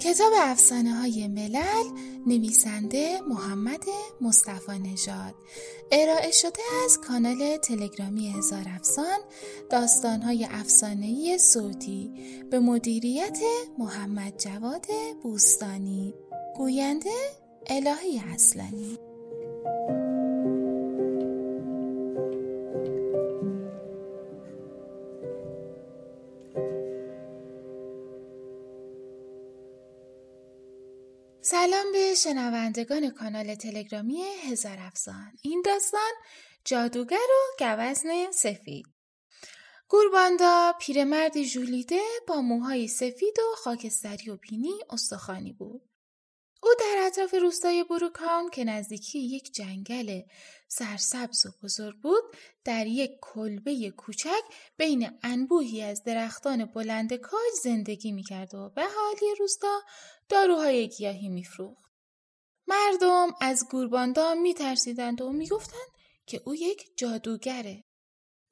کتاب افسانه های ملل نویسنده محمد مصطفی نژاد. ارائه شده از کانال تلگرامی هزار افسان داستان های افسانه‌ای صوتی. به مدیریت محمد جواد بوستانی. گوینده الهی اصلانی. شنوندگان کانال تلگرامی هزار افسان این داستان جادوگر و گوزن سفید. گورباندا پیرمردی ژولیده با موهای سفید و خاکستری و بینی استخوانی بود. او در اطراف روستای بروکان که نزدیکی یک جنگل سرسبز و بزرگ بود در یک کلبه کوچک بین انبوهی از درختان بلند کاج زندگی می‌کرد و به حالی روستا داروهای گیاهی میفروخت. مردم از گورباندا میترسیدند و می‌گفتند که او یک جادوگره.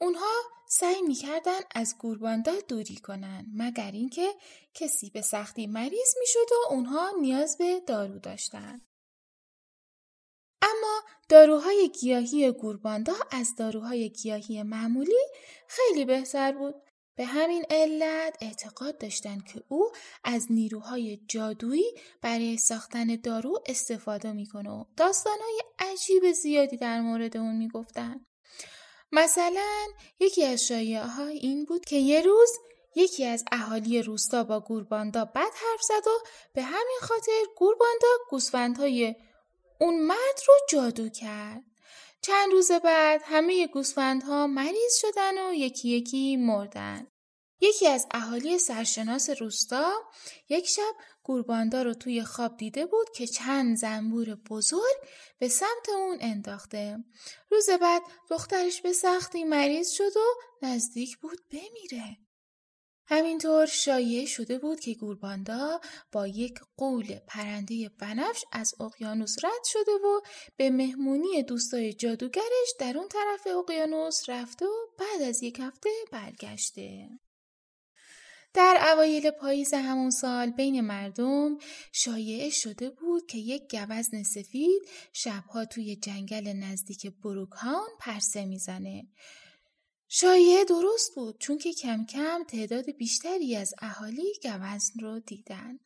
اونها سعی می‌کردن از گورباندا دوری کنن مگر اینکه کسی به سختی مریض می‌شد و اونها نیاز به دارو داشتن. اما داروهای گیاهی گورباندا از داروهای گیاهی معمولی خیلی بهتر بود. به همین علت اعتقاد داشتند که او از نیروهای جادویی برای ساختن دارو استفاده می‌کنه و داستانهای عجیب زیادی در مورد اون می‌گفتن. مثلا یکی از شایعه ها این بود که یه روز یکی از اهالی روستا با گورباندا بد حرف زد و به همین خاطر گورباندا گوسفندهای اون مرد رو جادو کرد. چند روز بعد همه گوسفندها مریض شدن و یکی یکی مردن. یکی از اهالی سرشناس روستا یک شب گورباندا رو توی خواب دیده بود که چند زنبور بزرگ به سمت اون انداخته. روز بعد دخترش به سختی مریض شد و نزدیک بود بمیره. همینطور شایع شده بود که گورباندا با یک قول پرنده بنفش از اقیانوس رد شده و به مهمونی دوستای جادوگرش در اون طرف اقیانوس رفته و بعد از یک هفته برگشته. در اوایل پاییز همون سال بین مردم شایعه شده بود که یک گوزن سفید شبها توی جنگل نزدیک بروکهان پرسه می‌زنه. شایعه درست بود چون که کم کم تعداد بیشتری از اهالی گوزن رو دیدن.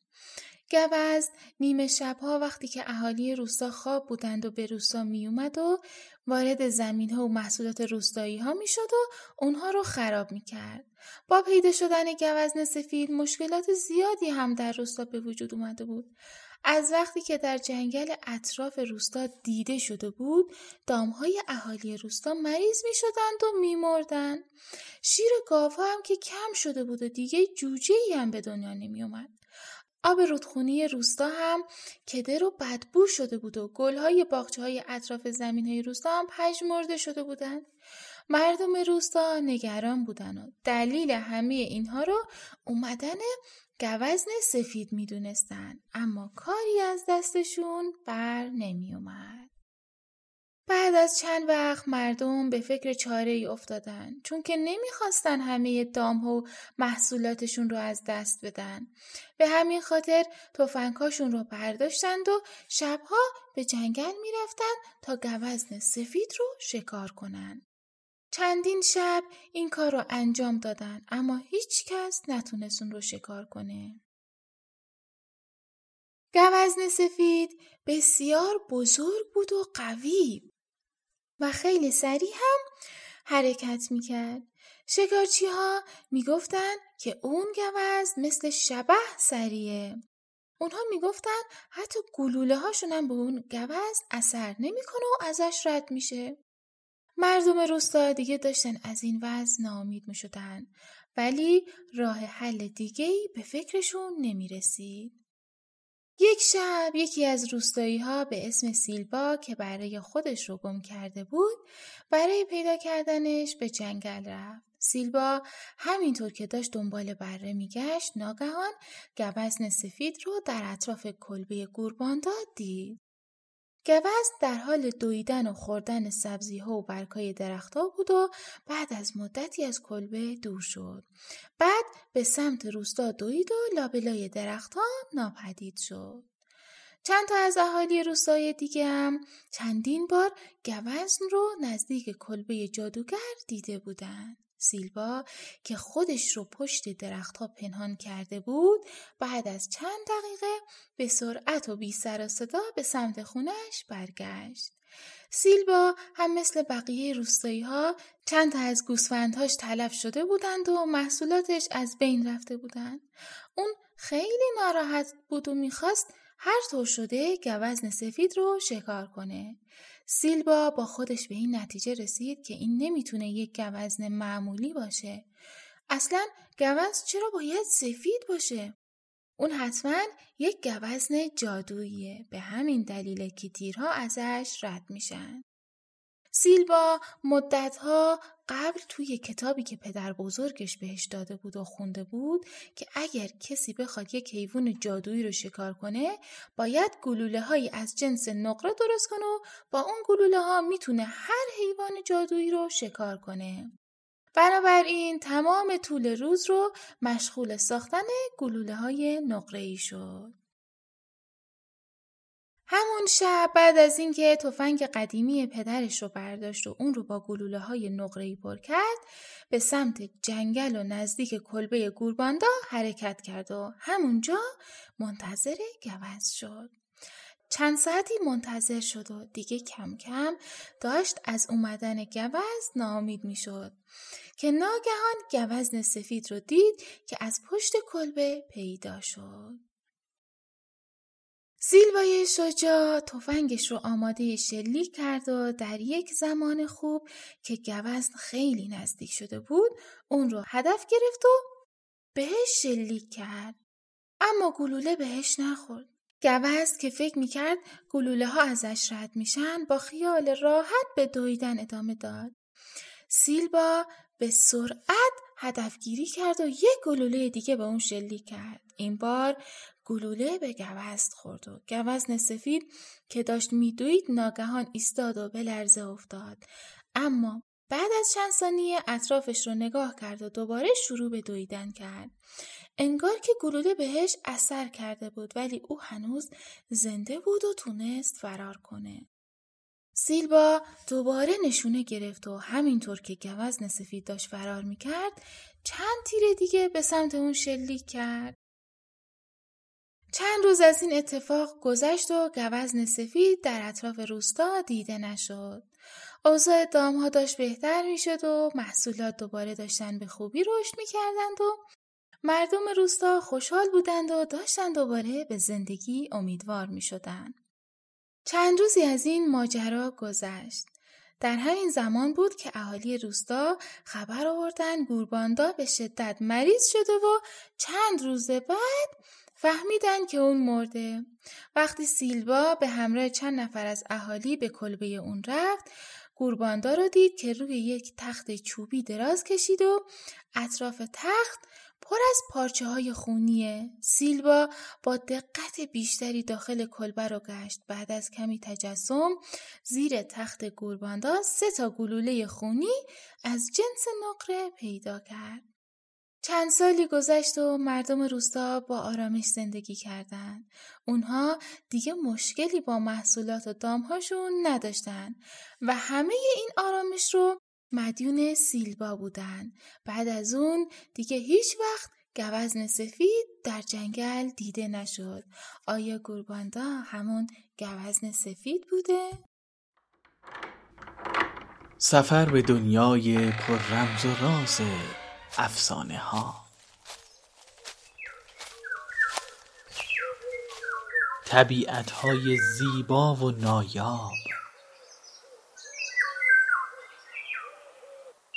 گوزن نیمه شبها وقتی که اهالی روستا خواب بودند و به روستا می اومد و وارد زمین ها و محصولات روستایی ها می شد و اونها رو خراب می کرد. با پیدا شدن گوزن سفید مشکلات زیادی هم در روستا به وجود اومده بود. از وقتی که در جنگل اطراف روستا دیده شده بود دامهای اهالی روستا مریض می شدند و می مردن. شیر گاوها هم که کم شده بود و دیگه جوجه هم به دنیا نمی اومد. آب رودخونی روستا هم کدر و بدبو شده بود و گلهای باغچه های اطراف زمین های روستا هم پژمرده شده بودند. مردم روستا نگران بودن و دلیل همه اینها رو اومدن گوزن سفید می‌دونستن اما کاری از دستشون بر نمی اومد. بعد از چند وقت مردم به فکر چاره ای افتادن چون که نمی‌خواستن همه دام و محصولاتشون رو از دست بدن. به همین خاطر توفنگهاشون رو برداشتند و شبها به جنگل می‌رفتن تا گوزن سفید رو شکار کنن. چندین شب این کار رو انجام دادن اما هیچ کس نتونست اون رو شکار کنه. گوزن سفید بسیار بزرگ بود و قوی و خیلی سریع هم حرکت می‌کرد. شکارچی ها می‌گفتن که اون گوز مثل شبه سریعه. اونها می‌گفتن حتی گلوله هاشون هم به اون گوز اثر نمی‌کنه و ازش رد میشه. مردم روستا دیگه داشتن از این وضع ناامید می شدن ولی راه حل دیگه به فکرشون نمی رسید. یک شب یکی از روستایی ها به اسم سیلبا که برای خودش رو گم کرده بود برای پیدا کردنش به جنگل رفت. سیلبا همینطور که داشت دنبال بره میگشت ناگهان گوزن سفید رو در اطراف کلبه گورباندا دید. گوز در حال دویدن و خوردن سبزی ها و برگهای درختها بود و بعد از مدتی از کلبه دور شد. بعد به سمت روستا دوید و لابلای درختها ناپدید شد. چند تا از اهالی روستای دیگه هم چندین بار گوزن رو نزدیک کلبه جادوگر دیده بودن. سیلوا که خودش رو پشت درختها پنهان کرده بود بعد از چند دقیقه به سرعت و بی سر و صدا به سمت خونش برگشت. سیلوا هم مثل بقیه روستایی ها چند تا از گوسفندهاش تلف شده بودند و محصولاتش از بین رفته بودند. اون خیلی ناراحت بود و می‌خواست هر طور شده گوزن سفید رو شکار کنه. سیلبا با خودش به این نتیجه رسید که این نمی‌تونه یک گوزن معمولی باشه. اصلا گوزن چرا باید سفید باشه؟ اون حتما یک گوزن جادوییه. به همین دلیل که تیرها ازش رد میشن. سیلبا مدتها قبل توی کتابی که پدر بزرگش بهش داده بود و خونده بود که اگر کسی بخواد یک حیوان جادویی رو شکار کنه باید گلوله هایی از جنس نقره درست کنه و با اون گلوله ها می‌تونه هر حیوان جادویی رو شکار کنه. بنابراین تمام طول روز رو مشغول ساختن گلوله های نقره ای شد. همون شب بعد از اینکه تفنگ قدیمی پدرش رو برداشت و اون رو با گلوله های نقره‌ای پر کرد به سمت جنگل و نزدیک کلبه گورباندا حرکت کرد و همونجا منتظر گوز شد. چند ساعتی منتظر شد و دیگه کم کم داشت از اومدن گوز ناامید می شد که ناگهان گوزن سفید رو دید که از پشت کلبه پیدا شد. سیلوای شجاع تفنگش رو آماده شلیک کرد و در یک زمان خوب که گوزن خیلی نزدیک شده بود اون رو هدف گرفت و بهش شلیک کرد. اما گلوله بهش نخورد. گوزن که فکر می‌کرد گلوله ها ازش رد میشن با خیال راحت به دویدن ادامه داد. سیلبا به سرعت هدفگیری کرد و یک گلوله دیگه به اون شلیک کرد. این بار گلوله به گوزن خورد و گوزن سفید که داشت میدوید ناگهان ایستاد و به لرزه افتاد. اما بعد از چند ثانیه اطرافش رو نگاه کرد و دوباره شروع به دویدن کرد. انگار که گلوله بهش اثر کرده بود ولی او هنوز زنده بود و تونست فرار کنه. سیلبا دوباره نشونه گرفت و همینطور که گوزن سفید داشت فرار می‌کرد چند تیر دیگه به سمت اون شلیک کرد چند روز از این اتفاق گذشت و گوزن سفید در اطراف روستا دیده نشد. اوضاع دامها داشت بهتر می شد و محصولات دوباره داشتن به خوبی رشد می کردند و مردم روستا خوشحال بودند و داشتن دوباره به زندگی امیدوار می شدند. چند روزی از این ماجرا گذشت. در همین زمان بود که اهالی روستا خبر آوردن گورباندا به شدت مریض شده و چند روز بعد فهمیدن که اون مرده. وقتی سیلوا به همراه چند نفر از اهالی به کلبه اون رفت، گورباندا رو دید که روی یک تخت چوبی دراز کشید و اطراف تخت پر از پارچه های خونیه. سیلوا با دقت بیشتری داخل کلبه رو گشت. بعد از کمی تجسم زیر تخت گورباندا سه تا گلوله خونی از جنس نقره پیدا کرد. چند سالی گذشت و مردم روستا با آرامش زندگی کردند. اونها دیگه مشکلی با محصولات و دامهاشون نداشتن و همه این آرامش رو مدیون سیلبا بودن. بعد از اون دیگه هیچ وقت گوزن سفید در جنگل دیده نشد. آیا گورباندا همون گوزن سفید بوده؟ سفر به دنیای پر رمز و راز افسانه ها طبیعت های زیبا و نایاب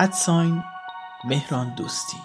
ادساین مهران دوستی.